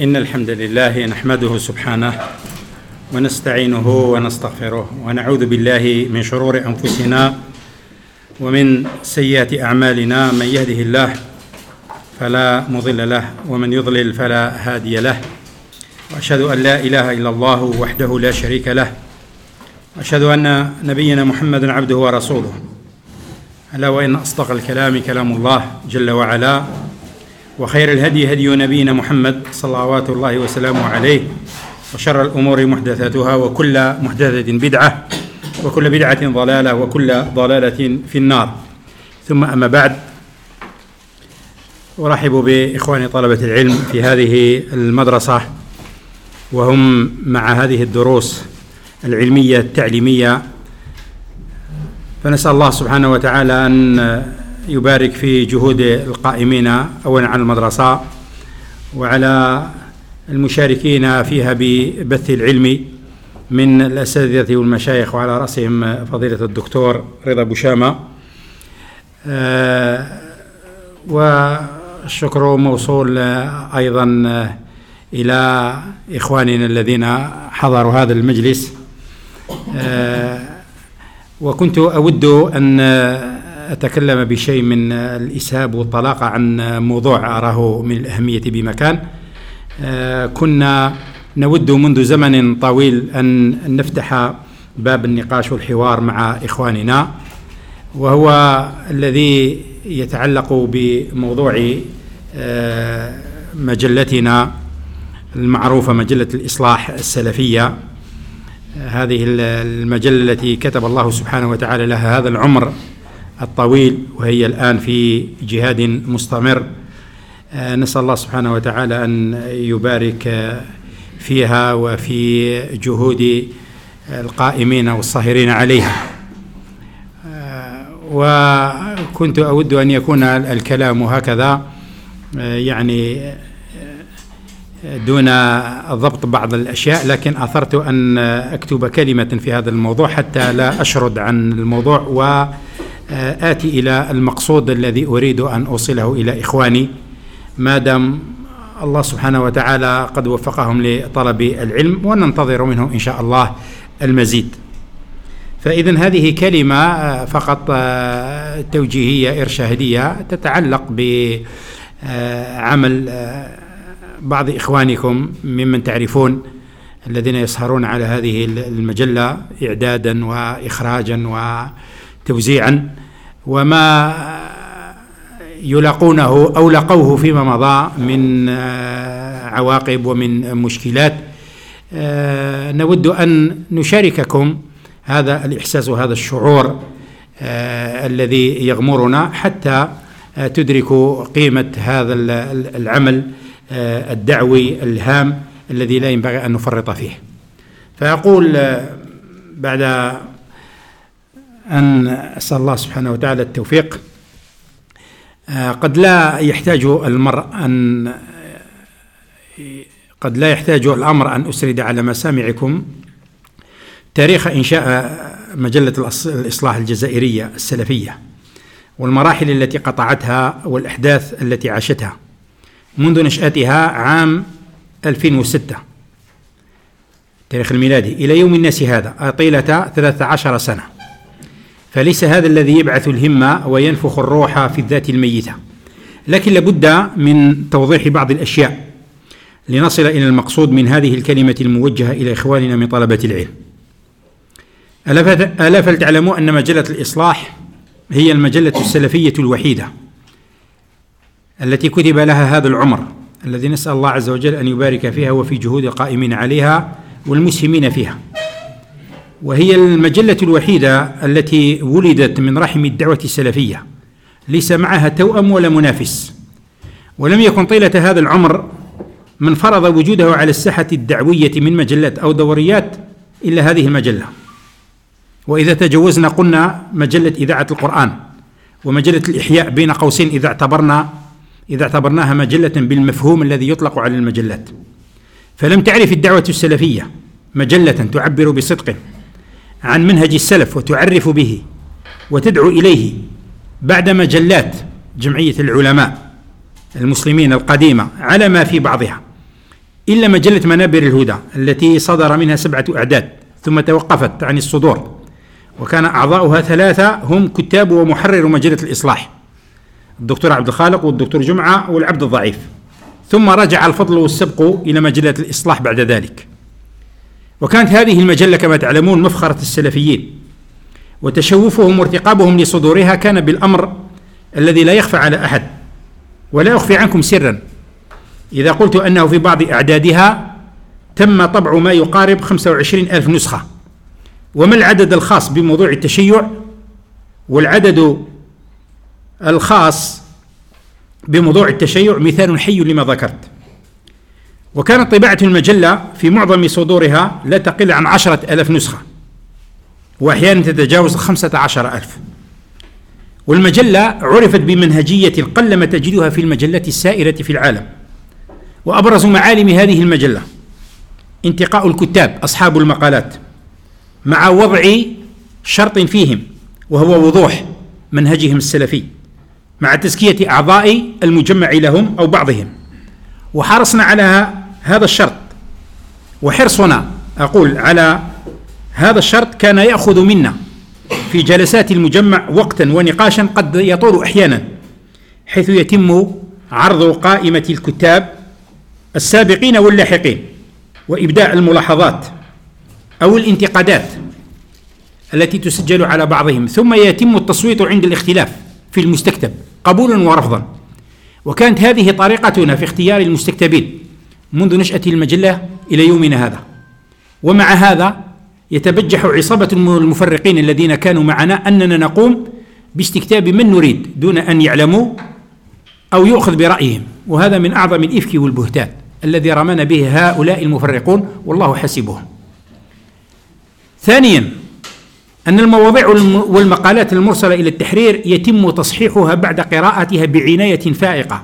إن الحمد لله نحمده سبحانه ونستعينه ونستغفره ونعوذ بالله من شرور أنفسنا ومن سيئات أعمالنا من يهده الله فلا مضل له ومن يضلل فلا هادي له وأشهد أن لا إله إلا الله وحده لا شريك له وأشهد أن نبينا محمد عبده ورسوله. ألا وإن أصدق الكلام كلام الله جل وعلا. وخير الهدي هدي نبينا محمد صلوات الله وسلامه عليه وشر الأمور محدثاتها وكل محدثة بدعة وكل بدعة ضلالة وكل ضلالة في النار. ثم أما بعد أرحب بإخواني طلبة العلم في هذه المدرسة وهم مع هذه الدروس العلمية التعليمية. فنسأل الله سبحانه وتعالى أن يبارك في جهود القائمين اولا على المدرسة وعلى المشاركين فيها ببث العلم من الأساتذة والمشايخ وعلى رأسهم فضيلة الدكتور رضا بوشامه آه، والشكر موصول أيضا إلى إخواننا الذين حضروا هذا المجلس. آه، وكنت أود أن أتكلم بشيء من الإسهاب والطلاقة عن موضوع أراه من الأهمية بمكان. آه، كنا نود منذ زمن طويل أن نفتح باب النقاش والحوار مع إخواننا وهو الذي يتعلق بموضوع آه، مجلتنا المعروفة مجلة الإصلاح السلفية. هذه المجلة التي كتب الله سبحانه وتعالى لها هذا العمر. الطويل وهي الآن في جهاد مستمر. آه، نسأل الله سبحانه وتعالى أن يبارك فيها وفي جهود القائمين والصاهرين عليها. آه، وكنت أود أن يكون الكلام هكذا آه، يعني دون ضبط بعض الأشياء لكن أثرت أن أكتب كلمة في هذا الموضوع حتى لا أشرد عن الموضوع و آتي إلى المقصود الذي أريد أن أوصله إلى إخواني. ما دام الله سبحانه وتعالى قد وفقهم لطلب العلم وننتظر منهم إن شاء الله المزيد. فإذا هذه كلمة آه، فقط آه، توجيهية إرشادية تتعلق بعمل بعض إخوانكم ممن تعرفون الذين يسهرون على هذه المجلة إعدادا وإخراجا و توزيعا وما يلاقونه أو لقوه فيما مضى من آه، عواقب ومن مشكلات. آه، نود أن نشارككم هذا الإحساس وهذا الشعور آه، الذي يغمرنا حتى تدركوا قيمة هذا العمل الدعوي الهام الذي لا ينبغي أن نفرط فيه. فأقول بعد أن أسأل الله سبحانه وتعالى التوفيق. آه، قد لا يحتاج المرء أن قد لا يحتاج الأمر أن أسرد على مسامعكم. تاريخ إنشاء مجلة الإصلاح الجزائرية السلفية والمراحل التي قطعتها والأحداث التي عاشتها منذ نشأتها عام 2006 تاريخ الميلادي إلى يوم الناس هذا طيلة 13 سنة. فليس هذا الذي يبعث الهمة وينفخ الروح في الذات الميتة. لكن لابد من توضيح بعض الأشياء لنصل إلى المقصود من هذه الكلمة الموجهة إلى إخواننا من طلبة العلم. ألا فلتعلموا أن مجلة الإصلاح هي المجلة السلفية الوحيدة التي كتب لها هذا العمر الذي نسأل الله عز وجل أن يبارك فيها وفي جهود القائمين عليها والمسهمين فيها. وهي المجلة الوحيدة التي ولدت من رحم الدعوة السلفية. ليس معها توأم ولا منافس. ولم يكن طيلة هذا العمر من فرض وجوده على الساحة الدعوية من مجلات أو دوريات إلا هذه المجلة. وإذا تجوزنا قلنا مجلة إذاعة القرآن ومجلة الإحياء بين قوسين إذا اعتبرنا إذا اعتبرناها مجلة بالمفهوم الذي يطلق على المجلات. فلم تعرف الدعوة السلفية مجلة تعبر بصدق. عن منهج السلف وتعرف به وتدعو إليه بعد مجلات جمعية العلماء المسلمين القديمة على ما في بعضها إلا مجلة منابر الهدى التي صدر منها سبعة أعداد ثم توقفت عن الصدور وكان أعضاؤها ثلاثة هم كتاب ومحرر مجلة الإصلاح الدكتور عبد الخالق والدكتور جمعة والعبد الضعيف ثم رجع الفضل والسبق إلى مجلة الإصلاح بعد ذلك. وكانت هذه المجلة كما تعلمون مفخرة السلفيين وتشوفهم وارتقابهم لصدورها كان بالأمر الذي لا يخفى على أحد ولا أخفي عنكم سرا. إذا قلت أنه في بعض أعدادها تم طبع ما يقارب 25 ألف نسخة وما العدد الخاص بموضوع التشيع؟ والعدد الخاص بموضوع التشيع مثال حي لما ذكرت. وكانت طباعة المجلة في معظم صدورها لا تقل عن عشرة ألف نسخة وأحيانا تتجاوز خمسة عشر ألف. والمجلة عرفت بمنهجية قلما تجدها في المجلات السائرة في العالم وأبرز معالم هذه المجلة انتقاء الكتاب أصحاب المقالات مع وضع شرط فيهم وهو وضوح منهجهم السلفي مع تزكية أعضاء المجمع لهم أو بعضهم. وحرصنا على هذا الشرط. وحرصنا أقول على هذا الشرط كان يأخذ منا في جلسات المجمع وقتا ونقاشا قد يطول أحيانا حيث يتم عرض قائمة الكتاب السابقين واللاحقين وإبداء الملاحظات أو الانتقادات التي تسجل على بعضهم ثم يتم التصويت عند الاختلاف في المستكتب قبولا ورفضا. وكانت هذه طريقتنا في اختيار المستكتبين. منذ نشأة المجلة إلى يومنا هذا. ومع هذا يتبجح عصابة المفرقين الذين كانوا معنا أننا نقوم باستكتاب من نريد دون أن يعلموا أو يؤخذ برأيهم. وهذا من أعظم الإفك والبهتان الذي رمانا به هؤلاء المفرقون والله حسبهم ثانيا أن المواضيع والمقالات المرسلة إلى التحرير يتم تصحيحها بعد قراءتها بعناية فائقة.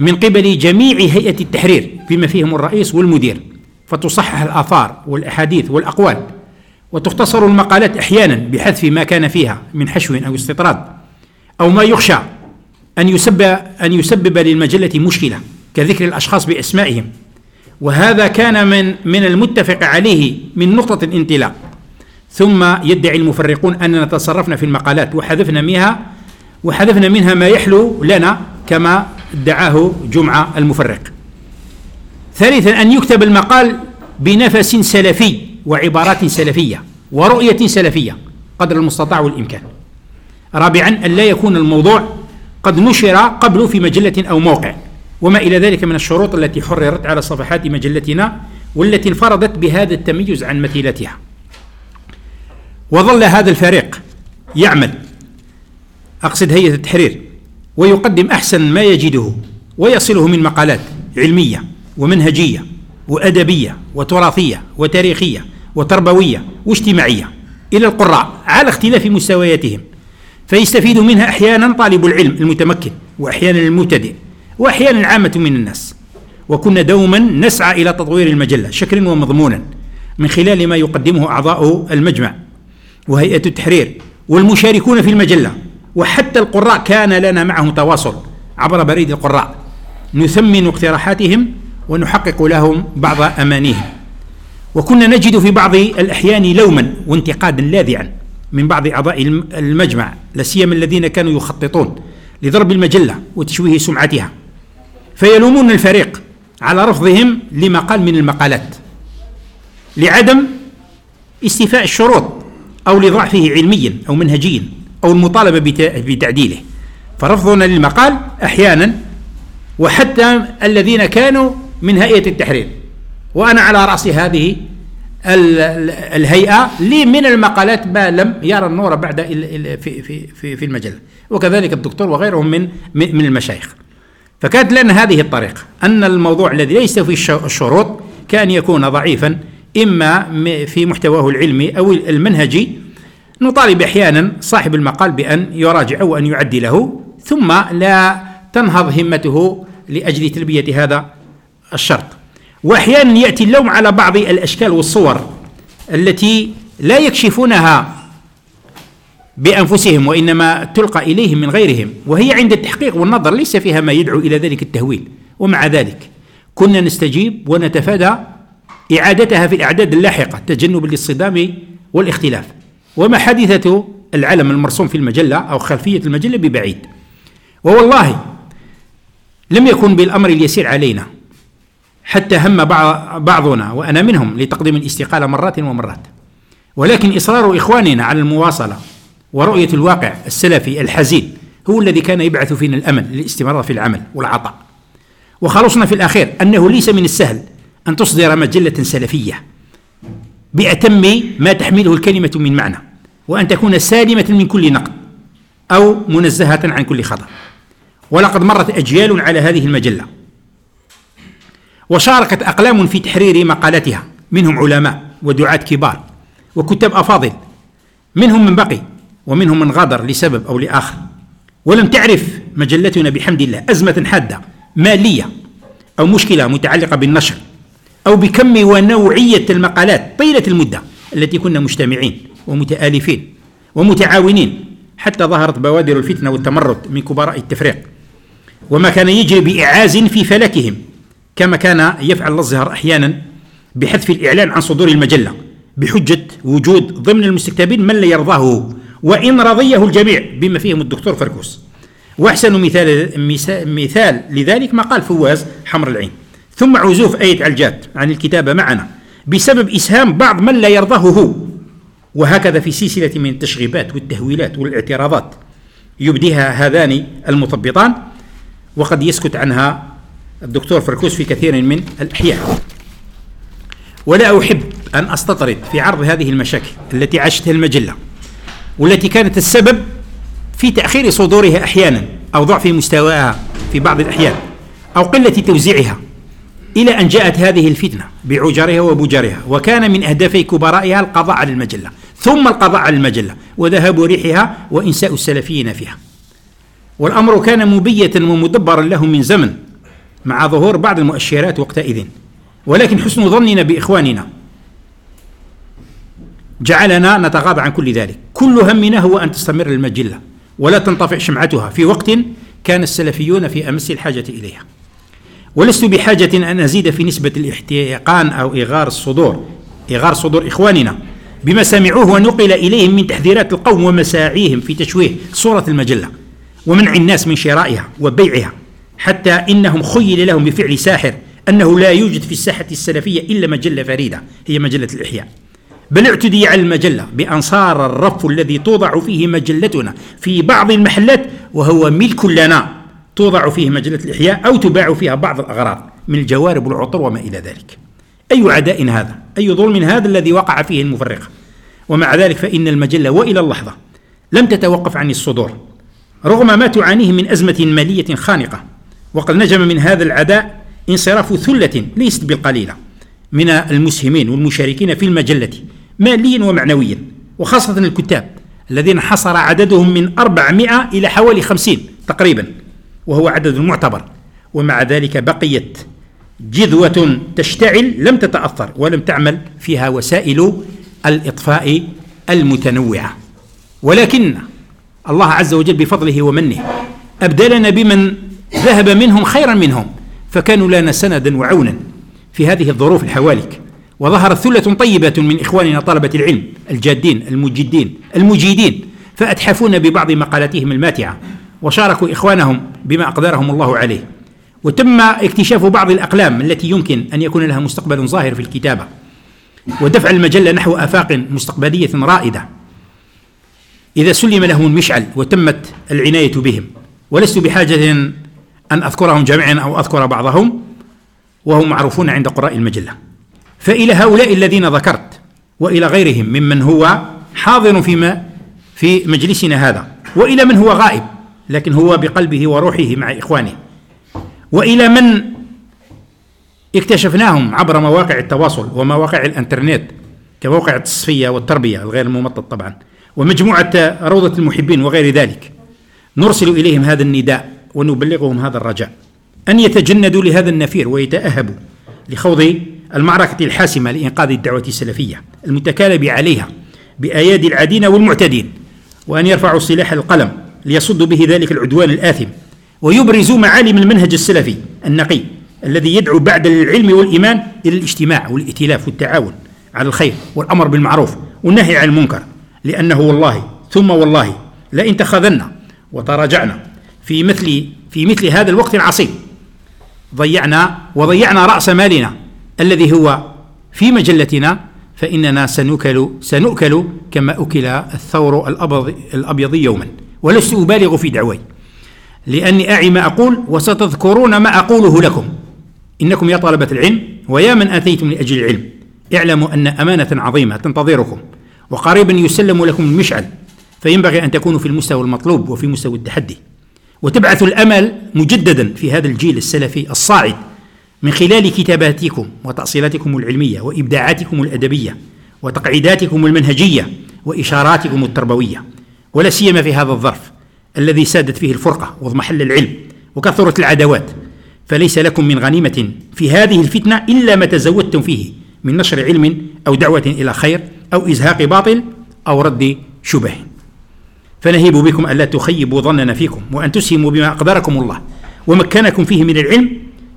من قبل جميع هيئة التحرير بما فيهم الرئيس والمدير فتصحح الآثار والأحاديث والأقوال وتختصر المقالات أحيانا بحذف ما كان فيها من حشو أو استطراد أو ما يخشى أن يسبب أن يسبب للمجلة مشكلة كذكر الأشخاص بأسمائهم. وهذا كان من من المتفق عليه من نقطة الانطلاق. ثم يدعي المفرقون أننا تصرفنا في المقالات وحذفنا منها وحذفنا منها ما يحلو لنا كما ادعاه جمعة المفرق. ثالثا أن يكتب المقال بنفس سلفي وعبارات سلفية ورؤية سلفية قدر المستطاع والإمكان. رابعا أن لا يكون الموضوع قد نشر قبل في مجلة أو موقع وما إلى ذلك من الشروط التي حررت على صفحات مجلتنا والتي انفردت بهذا التميز عن مثيلتها. وظل هذا الفريق يعمل. أقصد هيئة التحرير. ويقدم أحسن ما يجده ويصله من مقالات علمية ومنهجية وأدبية وتراثية وتاريخية وتربوية واجتماعية إلى القراء على اختلاف مستوياتهم فيستفيد منها أحيانا طالب العلم المتمكن وأحيانا المبتدئ وأحيانا العامة من الناس. وكنا دوما نسعى إلى تطوير المجلة شكلا ومضمونا من خلال ما يقدمه أعضاء المجمع وهيئة التحرير والمشاركون في المجلة. وحتى القراء كان لنا معهم تواصل عبر بريد القراء. نثمن اقتراحاتهم ونحقق لهم بعض أمانيهم. وكنا نجد في بعض الأحيان لوما وانتقادا لاذعا من بعض أعضاء المجمع لا سيما الذين كانوا يخططون لضرب المجلة وتشويه سمعتها. فيلومون الفريق على رفضهم لمقال من المقالات. لعدم استيفاء الشروط أو لضعفه علميا أو منهجيا. أو المطالبة بتعديله. فرفضنا للمقال أحيانا وحتى الذين كانوا من هيئة التحرير. وأنا على رأس هذه الهيئة لي من المقالات ما لم يرى النور بعد في في في في المجلة وكذلك الدكتور وغيرهم من من المشايخ. فكانت لنا هذه الطريقة أن الموضوع الذي ليس في الشروط كان يكون ضعيفا إما في محتواه العلمي أو المنهجي نطالب أحيانا صاحب المقال بأن يراجع وأن يعدله ثم لا تنهض همته لأجل تلبية هذا الشرط. وأحيانا يأتي اللوم على بعض الأشكال والصور التي لا يكشفونها بأنفسهم وإنما تلقى إليهم من غيرهم وهي عند التحقيق والنظر ليس فيها ما يدعو إلى ذلك التهويل. ومع ذلك كنا نستجيب ونتفادى إعادتها في الأعداد اللاحقة تجنبا للصدام والإختلاف. وما حادثة العلم المرسوم في المجلة أو خلفية المجلة ببعيد. ووالله لم يكن بالأمر اليسير علينا حتى هم بعضنا وأنا منهم لتقديم الاستقالة مرات ومرات. ولكن إصرار إخواننا على المواصلة ورؤية الواقع السلفي الحزين هو الذي كان يبعث فينا الأمل للاستمرار في العمل والعطاء. وخلصنا في الأخير أنه ليس من السهل أن تصدر مجلة سلفية بأتم ما تحمله الكلمة من معنى. وأن تكون سالمة من كل نقد أو منزهة عن كل خطأ. ولقد مرت أجيال على هذه المجلة وشاركت أقلام في تحرير مقالاتها منهم علماء ودعاة كبار وكتاب أفاضل منهم من بقي ومنهم من غادر لسبب أو لآخر. ولم تعرف مجلتنا بحمد الله أزمة حادة مالية أو مشكلة متعلقة بالنشر أو بكم ونوعية المقالات طيلة المدة التي كنا مجتمعين. ومتآلفين ومتعاونين. حتى ظهرت بوادر الفتنة والتمرد من كبراء التفريق. وما كان يجري بإعاز في فلكهم كما كان يفعل الأزهر أحيانا بحذف الإعلان عن صدور المجلة بحجة وجود ضمن المستكتبين من لا يرضاه وإن رضيه الجميع بما فيهم الدكتور فركوس. وأحسن مثال مثال لذلك ما قال فواز حمر العين. ثم عزوف آية علجات عن الكتابة معنا بسبب إسهام بعض من لا يرضاه هو. وهكذا في سلسلة من التشغيبات والتهويلات والاعتراضات. يبديها هذان المثبطان وقد يسكت عنها الدكتور فركوس في كثير من الأحياء ولا أحب أن أستطرد في عرض هذه المشاكل التي عاشتها المجلة والتي كانت السبب في تأخير صدورها أحيانا أو ضعف مستواها في بعض الأحيان أو قلة توزيعها إلى أن جاءت هذه الفتنة بعجرها وبجرها وكان من أهداف كبرائها القضاء على المجلة. ثم القضاء على المجلة وذهاب ريحها وإنساء السلفيين فيها. والأمر كان مبيتا ومدبرا له من زمن مع ظهور بعض المؤشرات وقتئذ. ولكن حسن ظننا بإخواننا جعلنا نتغاضى عن كل ذلك. كل همنا هو أن تستمر المجلة ولا تنطفئ شمعتها. في وقت كان السلفيون في أمس الحاجة إليها. ولست بحاجة أن أزيد في نسبة الاحتقان أو إغار الصدور إغار صدور إخواننا. بما سمعوه ونقل إليهم من تحذيرات القوم ومساعيهم في تشويه صورة المجلة ومنع الناس من شرائها وبيعها حتى إنهم خيل لهم بفعل ساحر أنه لا يوجد في الساحة السلفية إلا مجلة فريدة هي مجلة الإحياء. بل اعتدي على المجلة بأن صار الرف الذي توضع فيه مجلتنا في بعض المحلات وهو ملك لنا توضع فيه مجلة الإحياء أو تباع فيها بعض الأغراض من الجوارب والعطر وما إلى ذلك. أي عداء هذا؟ أي ظلم هذا الذي وقع فيه المفرقة؟ ومع ذلك فإن المجلة وإلى اللحظة لم تتوقف عن الصدور رغم ما تعانيه من أزمة مالية خانقة. وقد نجم من هذا العداء انصراف ثلة ليست بالقليلة من المسهمين والمشاركين في المجلة ماليا ومعنويا وخاصة الكتاب الذين حصر عددهم من 400 إلى حوالي 50 تقريبا وهو عدد معتبر. ومع ذلك بقيت جذوة تشتعل لم تتأثر ولم تعمل فيها وسائل الإطفاء المتنوعة. ولكن الله عز وجل بفضله ومنه أبدلنا بمن ذهب منهم خيرا منهم فكانوا لنا سندا وعونا في هذه الظروف الحوالك. وظهرت ثلة طيبة من إخواننا طلبة العلم الجادين المجدين المجيدين فأتحفون ببعض مقالاتهم الماتعة وشاركوا إخوانهم بما أقدرهم الله عليه. وتم اكتشاف بعض الأقلام التي يمكن أن يكون لها مستقبل ظاهر في الكتابة ودفع المجلة نحو آفاق مستقبلية رائدة. إذا سلم لهم المشعل وتمت العناية بهم ولست بحاجة أن أذكرهم جميعا أو أذكر بعضهم وهم معروفون عند قراء المجلة. فإلى هؤلاء الذين ذكرت وإلى غيرهم ممن هو حاضر فيما في مجلسنا هذا وإلى من هو غائب لكن هو بقلبه وروحه مع إخوانه. وإلى من اكتشفناهم عبر مواقع التواصل ومواقع الإنترنت كموقع التصفية والتربية الغير الممطط طبعا ومجموعة روضة المحبين وغير ذلك. نرسل إليهم هذا النداء ونبلغهم هذا الرجاء. أن يتجندوا لهذا النفير ويتأهبوا لخوض المعركة الحاسمة لإنقاذ الدعوة السلفية المتكالب عليها بأيادي العادين والمعتدين وأن يرفعوا سلاح القلم ليصدوا به ذلك العدوان الآثم ويبرزوا معالم المنهج السلفي النقي الذي يدعو بعد العلم والإيمان إلى الاجتماع والائتلاف والتعاون على الخير والأمر بالمعروف والنهي عن المنكر. لأنه والله ثم والله لئن تخاذلنا وتراجعنا في مثل في مثل هذا الوقت العصيب. ضيعنا وضيعنا رأس مالنا الذي هو في مجلتنا فإننا سنؤكل سنؤكل كما أكل الثور الأبيض الأبيض يوما. ولست أبالغ في دعواي. لأني أعي ما أقول وستذكرون ما أقوله لكم. إنكم يا طلبة العلم ويا من آتيتم لأجل العلم. اعلموا أن أمانة عظيمة تنتظركم وقريبا يسلم لكم المشعل. فينبغي أن تكونوا في المستوى المطلوب وفي مستوى التحدي. وتبعث الأمل مجددا في هذا الجيل السلفي الصاعد من خلال كتاباتكم وتأصيلاتكم العلمية وإبداعاتكم الأدبية وتقعيداتكم المنهجية وإشاراتكم التربوية. ولا سيما في هذا الظرف. الذي سادت فيه الفرقة واضمحل العلم وكثرت العداوات فليس لكم من غنيمة في هذه الفتنة إلا ما تزودتم فيه من نشر علم أو دعوة إلى خير أو إزهاق باطل أو رد شبه. فنهيب بكم ألا تخيبوا ظننا فيكم وأن تسهموا بما أقدركم الله ومكنكم فيه من العلم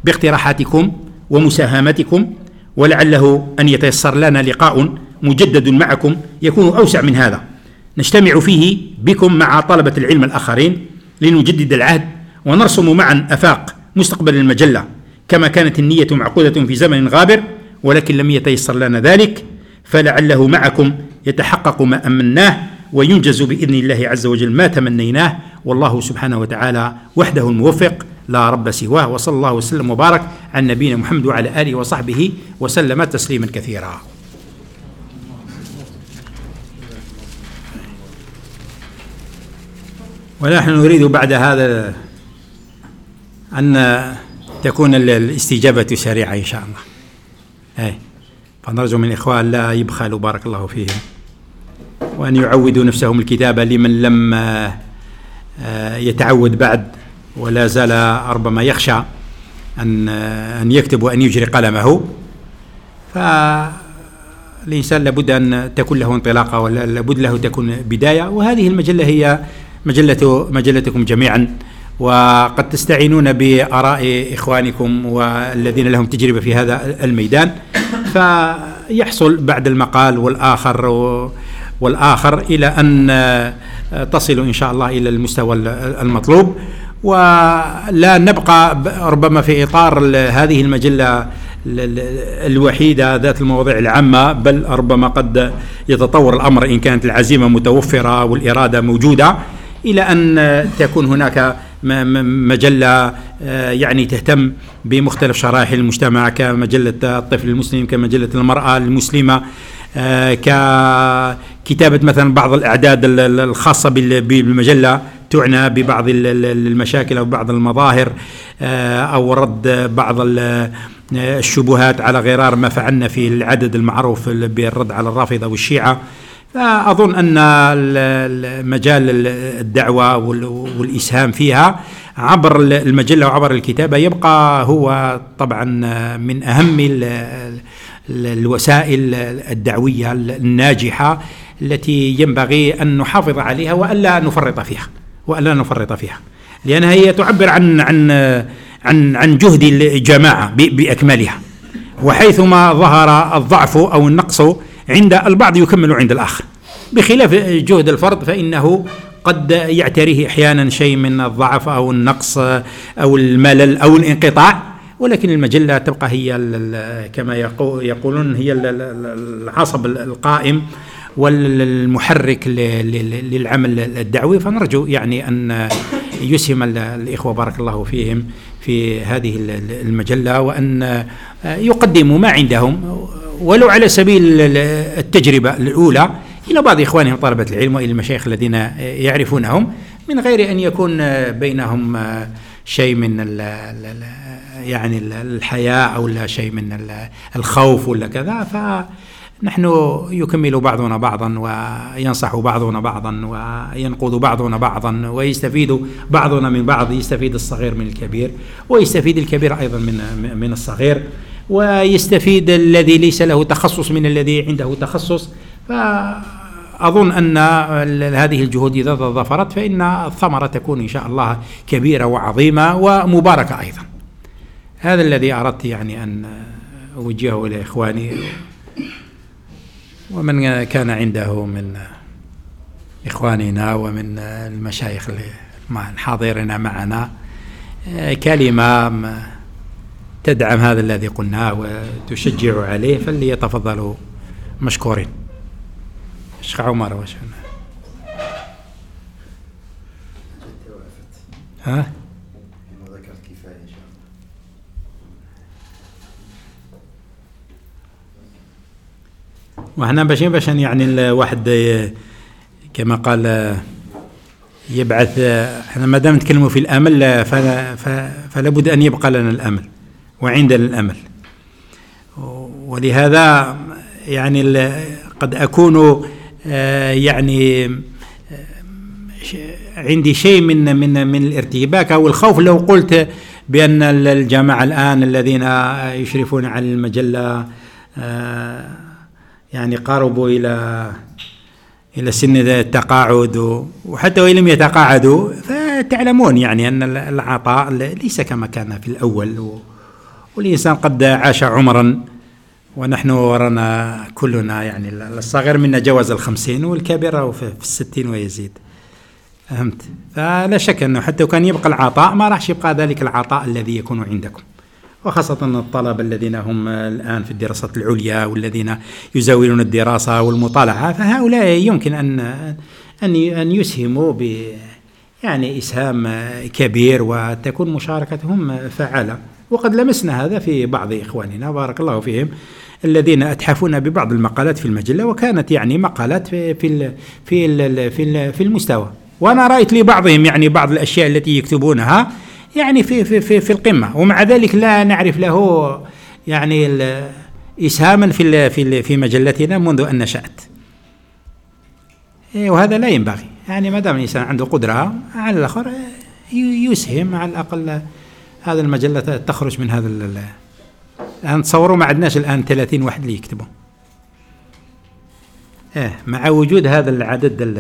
باقتراحاتكم ومساهمتكم ولعله أن يتيسر لنا لقاء مجدد معكم يكون أوسع من هذا. نجتمع فيه بكم مع طلبة العلم الآخرين لنجدد العهد ونرسم معا أفاق مستقبل المجلة كما كانت النية معقودة في زمن غابر ولكن لم يتيسر لنا ذلك فلعله معكم يتحقق ما أمناه وينجز بإذن الله عز وجل ما تمنيناه والله سبحانه وتعالى وحده الموفق لا رب سواه وصلى الله وسلم وبارك على نبينا محمد وعلى آله وصحبه وسلم تسليما كثيرا. ونحن نريد بعد هذا أن تكون الاستجابة سريعة إن شاء الله. أي فنرجو من الإخوان لا يبخلوا بارك الله فيهم وأن يعودوا نفسهم الكتابة لمن لم آه، يتعود بعد ولا زال ربما يخشى أن آه، أن يكتب وأن يجري قلمه. فالإنسان لابد أن تكون له انطلاقة ولا لابد له تكون بداية. وهذه المجلة هي مجلة مجلتكم جميعا وقد تستعينون بآراء إخوانكم والذين لهم تجربة في هذا الميدان. فيحصل بعد المقال والآخر والآخر إلى أن آه، تصلوا إن شاء الله إلى المستوى المطلوب. ولا نبقى ربما في إطار هذه المجلة الوحيدة ذات المواضيع العامة بل ربما قد يتطور الأمر إن كانت العزيمة متوفرة والإرادة موجودة. إلى أن تكون هناك مجلة آه، يعني تهتم بمختلف شرائح المجتمع كمجلة الطفل المسلم كمجلة المرأة المسلمة آه، ككتابة مثلا بعض الأعداد الخاصة بالمجلة تعنى ببعض المشاكل أو بعض المظاهر آه، أو رد بعض الشبهات على غرار ما فعلنا في العدد المعروف بالرد على الرافضة والشيعة. فأظن أن مجال الدعوة والإسهام فيها عبر المجلة وعبر الكتابة يبقى هو طبعا من أهم الوسائل الدعوية الناجحة التي ينبغي أن نحافظ عليها والا نفرط فيها والا نفرط فيها لأنها هي تعبر عن عن عن عن جهد الجماعة بأكملها وحيثما ظهر الضعف أو النقص عند البعض يكمل عند الآخر. بخلاف جهد الفرد فإنه قد يعتريه أحيانا شيء من الضعف أو النقص أو الملل أو الانقطاع ولكن المجلة تبقى هي كما يقولون هي العصب القائم والمحرك للعمل الدعوي. فنرجو يعني أن يسهم الإخوة بارك الله فيهم في هذه المجلة وأن يقدموا ما عندهم ولو على سبيل التجربة الأولى إلى بعض إخوانهم طلبة العلم وإلى المشايخ الذين يعرفونهم من غير أن يكون بينهم شيء من يعني الحياء أو لا شيء من الخوف ولا كذا فنحن يكمل بعضنا بعضا وينصح بعضنا بعضا وينقض بعضنا بعضا ويستفيد بعضنا من بعض يستفيد الصغير من الكبير ويستفيد الكبير أيضا من من الصغير. ويستفيد الذي ليس له تخصص من الذي عنده تخصص. فأظن أن هذه الجهود إذا ظفرت فإن الثمرة تكون إن شاء الله كبيرة وعظيمة ومباركة أيضا. هذا الذي أردت يعني أن أوجهه إلى إخواني. ومن كان عنده من إخواننا ومن المشايخ الحاضرين معنا كلمة تدعم هذا الذي قلناه وتشجع عليه فليتفضلوا مشكورين. الشيخ عمر وش ها؟ وهنا باش باش يعني الواحد كما قال يبعث إحنا ما دام نتكلموا في الأمل فلا بد أن يبقى لنا الأمل. وعندنا الأمل. ولهذا يعني قد أكون آه، يعني آه، عندي شيء من من من الارتباك أو الخوف. لو قلت بأن الجماعة الآن الذين يشرفون على المجلة آه، يعني قاربوا إلى إلى سن التقاعد وحتى وإن لم يتقاعدوا فتعلمون يعني أن العطاء ليس كما كان في الأول. والإنسان قد عاش عمرا ونحن ورانا كلنا يعني الصغير منا جاوز الخمسين والكبير في الستين ويزيد. فهمت؟ فلا شك أنه حتى وكان يبقى العطاء ما راح يبقى ذلك العطاء الذي يكون عندكم. وخاصة الطلبة الذين هم الآن في الدراسات العليا والذين يزاولون الدراسة والمطالعة فهؤلاء يمكن أن أن أن يسهموا ب يعني إسهام كبير وتكون مشاركتهم فعالة. وقد لمسنا هذا في بعض إخواننا بارك الله فيهم الذين اتحفونا ببعض المقالات في المجلة وكانت يعني مقالات في في في في, في المستوى. وأنا رأيت لبعضهم يعني بعض الأشياء التي يكتبونها يعني في في في, في القمة ومع ذلك لا نعرف له يعني إسهاما في في في مجلتنا منذ أن نشأت. إيه، وهذا لا ينبغي. يعني ما دام الإنسان عنده قدرة على الآخر يسهم على الأقل هذا المجلة تخرج من هذا الآن تصوروا ما عندناش الآن 30 واحد اللي يكتبوا. إيه مع وجود هذا العدد ال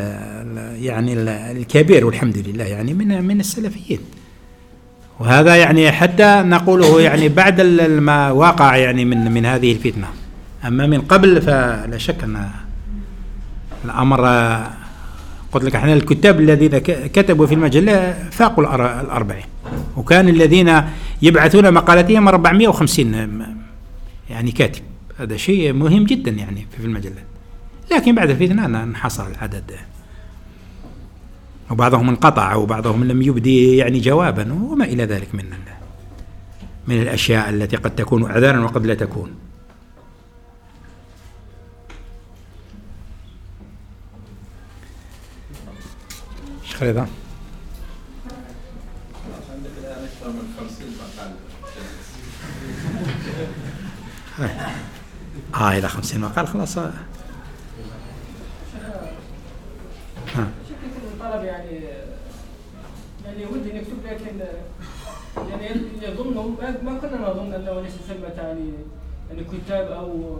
يعني الكبير والحمد لله يعني من من السلفيين. وهذا يعني حتى نقوله يعني بعد ما وقع يعني من من هذه الفتنة. أما من قبل فلا شك أن الأمر قلت لك إحنا الكتاب الذين كتبوا في المجلة فاقوا الأربعين. وكان الذين يبعثون مقالاتهم 450 يعني كاتب. هذا شيء مهم جدا يعني في المجلة. لكن بعد الفتنة انحصر العدد. وبعضهم انقطع وبعضهم لم يبدي يعني جوابا وما إلى ذلك من من الأشياء التي قد تكون أعذارا وقد لا تكون. شيخ رضا. آه إلى 50 مقال خلاص. الطلب يعني يعني ودي نكتب لكن يعني يظنوا ما كنا نظن انه ليس ثمه يعني يعني كتاب أو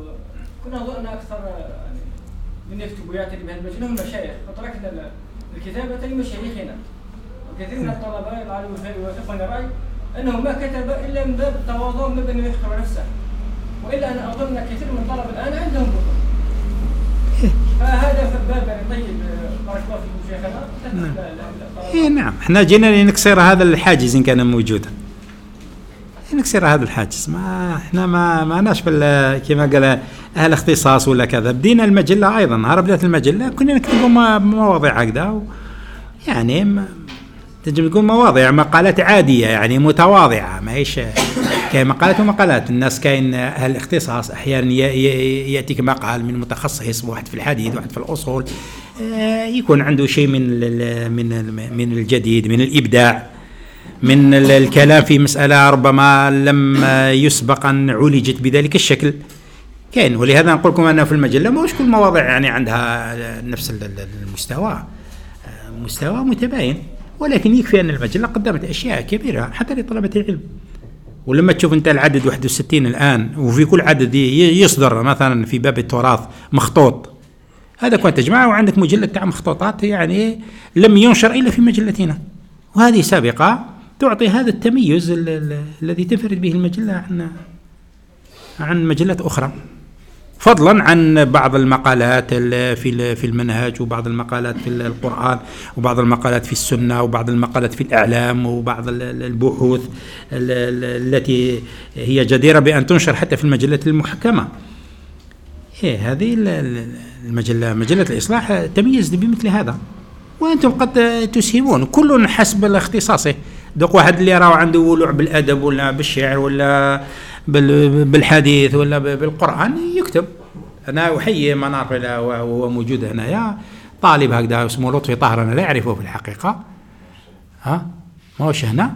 كنا نظن أكثر يعني من يكتب ويعتني بهذا هم مشايخ فتركنا الكتابة لمشايخنا وكثير من الطلبة العالم يوافقني الرأي أنه ما كتب إلا من باب التواضع من باب يحقر نفسه. وإلا أنا أظن كثير من الطلبة الآن عندهم كتب فهذا باب يعني طيب بارك الله فيكم شيخنا. نعم. اي نعم. إحنا جينا لنكسر هذا الحاجز إن كان موجودا. نكسر هذا الحاجز. ما إحنا ما ما ناش كما قال أهل اختصاص ولا كذا. بدينا المجلة أيضا. نهار بدات المجلة كنا نكتب مواضيع هكذا. يعني تجي تكون مواضيع مقالات عادية يعني متواضعة. ما هيش كاين مقالات ومقالات. الناس كاين أهل الاختصاص أحيانا يأتيك مقال من متخصص واحد في الحديث واحد في الأصول. آه، يكون عنده شيء من من من الجديد من الإبداع. من الكلام في مسألة ربما لم يسبق أن عولجت بذلك الشكل. كاين ولهذا نقول لكم أنه في المجلة مش كل المواضيع يعني عندها نفس المستوى. آه، مستوى متباين. ولكن يكفي أن المجلة قدمت أشياء كبيرة حتى لطلبة العلم. ولما تشوف أنت العدد 61 الآن وفي كل عدد يصدر مثلا في باب التراث مخطوط. هذا كنت تجمعه وعندك مجلة تاع مخطوطات يعني لم ينشر إلا في مجلتنا. وهذه سابقة. تعطي هذا التميز الذي تنفرد به المجلة عن عن مجلات أخرى. فضلا عن بعض المقالات في في المنهج وبعض المقالات في القرآن وبعض المقالات في السنة وبعض المقالات في الإعلام وبعض البحوث التي هي جديرة بأن تنشر حتى في المجلات المحكمة. إيه هذه المجلة مجلة الإصلاح تميزت بمثل هذا وأنتم قد تسهمون كل حسب اختصاصه دوك واحد اللي راه عنده ولوع بالأدب ولا بالشعر ولا بالحديث ولا بالقرآن يكتب. أنا أحيي منار وهو موجود هنايا. طالب هكذا اسمه لطفي طاهر أنا لا أعرفه في الحقيقة. ها؟ ما هوش هنا؟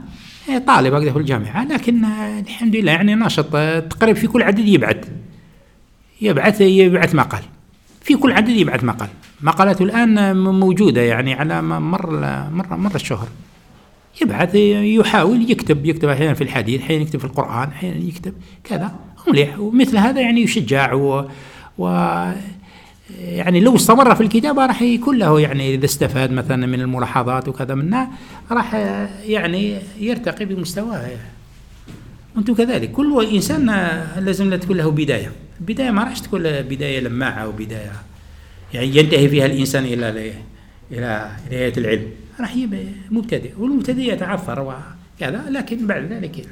إيه، طالب هكذا في الجامعة. لكن الحمد لله يعني ناشط. تقريبا في كل عدد يبعث. يبعث يبعث مقال. في كل عدد يبعث مقال. مقالاته الآن موجودة يعني على مر مر مر الشهر. يبعث يحاول يكتب يكتب أحيانا في الحديث أحيانا يكتب في القرآن أحيانا يكتب كذا. مليح. ومثل هذا يعني يشجع و, و يعني لو استمر في الكتابة راح يكون له يعني إذا استفاد مثلا من الملاحظات وكذا منها راح يعني يرتقي بمستواه وأنتم كذلك. كل إنسان لازم تكون له بداية. البدايه ما راح تكون بداية لماعه أو بداية يعني ينتهي فيها الإنسان إلى إلى نهاية العلم. راح مبتدئ والمبتدئ يتعثر وكذا لكن بعد ذلك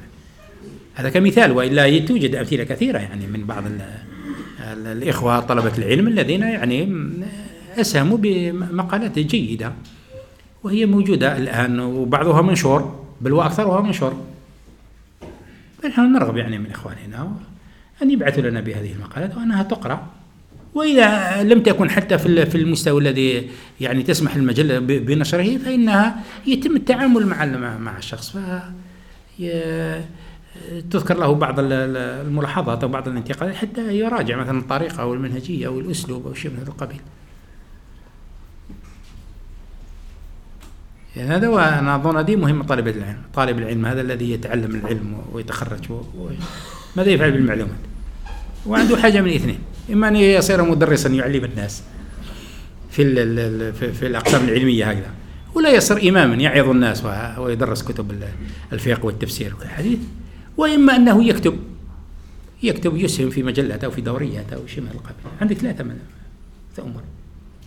هذا كمثال وإلا توجد أمثلة كثيرة يعني من بعض الإخوة طلبة العلم الذين يعني أسهموا بمقالات جيدة وهي موجودة الآن وبعضها منشور بل واكثرها منشور. فنحن نرغب يعني من إخواننا أن يبعثوا لنا بهذه المقالات وأنها تقرأ. وإذا لم تكن حتى في في المستوى الذي يعني تسمح المجلة بنشره فإنها يتم التعامل مع مع الشخص ف تذكر له بعض الملاحظات أو بعض الانتقادات حتى يراجع مثلا الطريقة أو المنهجية أو الأسلوب أو شيء من هذا القبيل. يعني هذا وأنا أظن هذه مهمة طالب العلم، طالب العلم هذا الذي يتعلم العلم ويتخرج. ماذا يفعل بالمعلومات؟ وعنده حاجة من اثنين إما أن يصير مدرسا يعلم الناس في في, في الأقسام العلمية هكذا ولا يصير إماما يعظ الناس ويدرس كتب الفقه والتفسير والحديث وإما أنه يكتب يكتب يسهم في مجلات أو في دوريات أو شيء من القبيل. عندك ثلاثة أمور.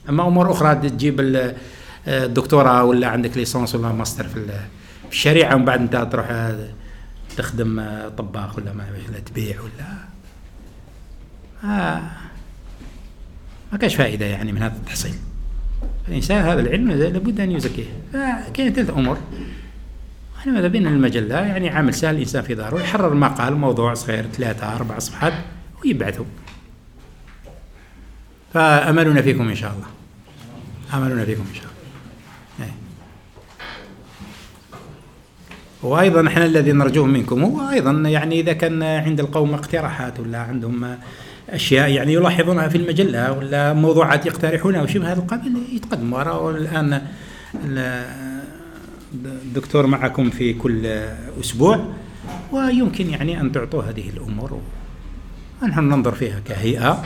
أما أمور أخرى تجيب الدكتوراه ولا عندك ليسانس ولا ماستر في الشريعة ومن بعد أنت تروح تخدم طباخ ولا ما تبيع ولا ما ما كاش فائدة يعني من هذا التحصيل. الإنسان هذا العلم لابد أن يزكيه. فكاين ثلاث أمور. إحنا ماذا بين المجلة؟ يعني عامل سهل الإنسان في داره يحرر مقال موضوع صغير ثلاثة أربع صفحات ويبعثه. فأملنا فيكم إن شاء الله. أملنا فيكم إن شاء الله. إيه. وأيضا إحنا الذي نرجوه منكم هو أيضا يعني إذا كان عند القوم اقتراحات ولا عندهم أشياء يعني يلاحظونها في المجلة ولا موضوعات يقترحونها وشبه هذا القبيل يتقدموا الآن الدكتور معكم في كل أسبوع ويمكن يعني أن تعطوا هذه الأمور ونحن ننظر فيها كهيئة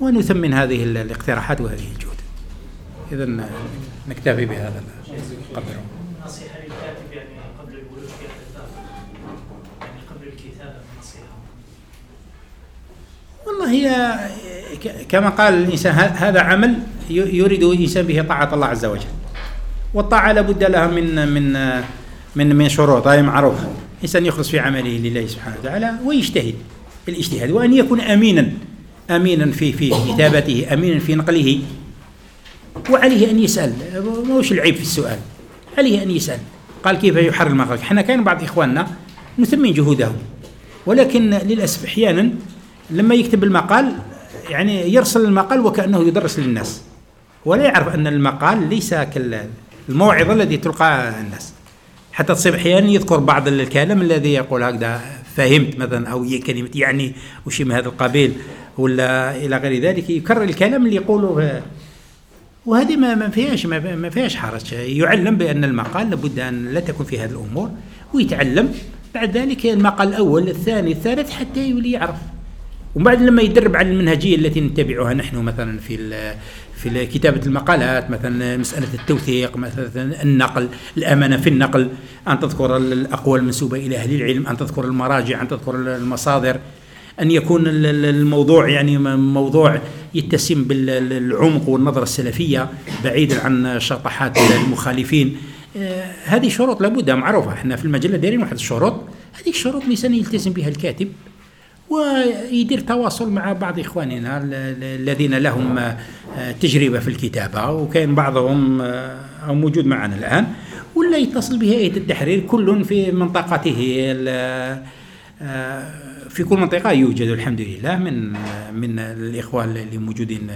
ونثمن هذه الاقتراحات وهذه الجهود. اذا نكتفي بهذا القدر. نصيحه للكاتب يعني قبل الولوج في يعني قبل الكتابه نصيحه والله هي كما قال الإنسان هذا عمل يريد الإنسان به طاعة الله عز وجل. والطاعة لابد لها من من من من شروط هذه معروفة. الإنسان يخلص في عمله لله سبحانه وتعالى ويجتهد الاجتهاد وأن يكون أمينا أمينا في في كتابته أمينا في نقله. وعليه أن يسأل. موش العيب في السؤال؟ عليه أن يسأل. قال كيف يحرر المخرج إحنا كان بعض إخواننا نثمن جهودهم ولكن للأسف أحيانا لما يكتب المقال يعني يرسل المقال وكأنه يدرس للناس. ولا يعرف أن المقال ليس كالموعظة التي تلقى الناس. حتى تصيب أحيانا يذكر بعض الكلام الذي يقول هكذا فهمت مثلا أو كلمة يعني وشي من هذا القبيل؟ ولا إلى غير ذلك يكرر الكلام اللي يقوله. وهذه ما ما فيهاش ما فيهاش حرج. يعلم بأن المقال لابد أن لا تكون في هذه الأمور ويتعلم. بعد ذلك المقال الأول الثاني الثالث حتى يولي يعرف. وبعد لما يدرب على المنهجية التي نتبعها نحن مثلا في في كتابة المقالات مثلا مسألة التوثيق مثلا النقل الأمانة في النقل أن تذكر الأقوال المنسوبة إلى أهل العلم أن تذكر المراجع أن تذكر المصادر أن يكون الموضوع يعني موضوع يتسم بالعمق والنظرة السلفية بعيدا عن شطحات المخالفين. آه، هذه شروط لابد معروفة. إحنا في المجلة دايرين واحد الشروط. هذه الشروط الإنسان يلتزم بها الكاتب. ويدير تواصل مع بعض إخواننا الذين لهم آه، تجربة في الكتابة وكان بعضهم آه، موجود معنا الآن ولا يتصل بهيئة التحرير كل في منطقته في كل منطقة يوجد الحمد لله من من الإخوة اللي موجودين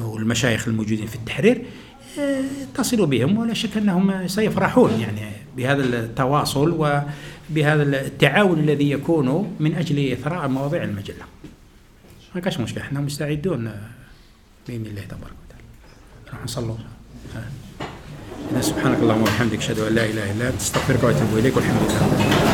والمشايخ الموجودين في التحرير اتصلوا بهم ولا شك أنهم سيفرحون يعني بهذا التواصل وبهذا التعاون الذي يكون من أجل إثراء مواضيع المجلة. ما كاش مشكلة. إحنا مستعدون بإذن الله تبارك وتعالى. راح نصلوا. سبحانك اللهم وبحمدك أشهد أن لا إله إلا أنت أستغفرك وأتوب إليك والحمد لله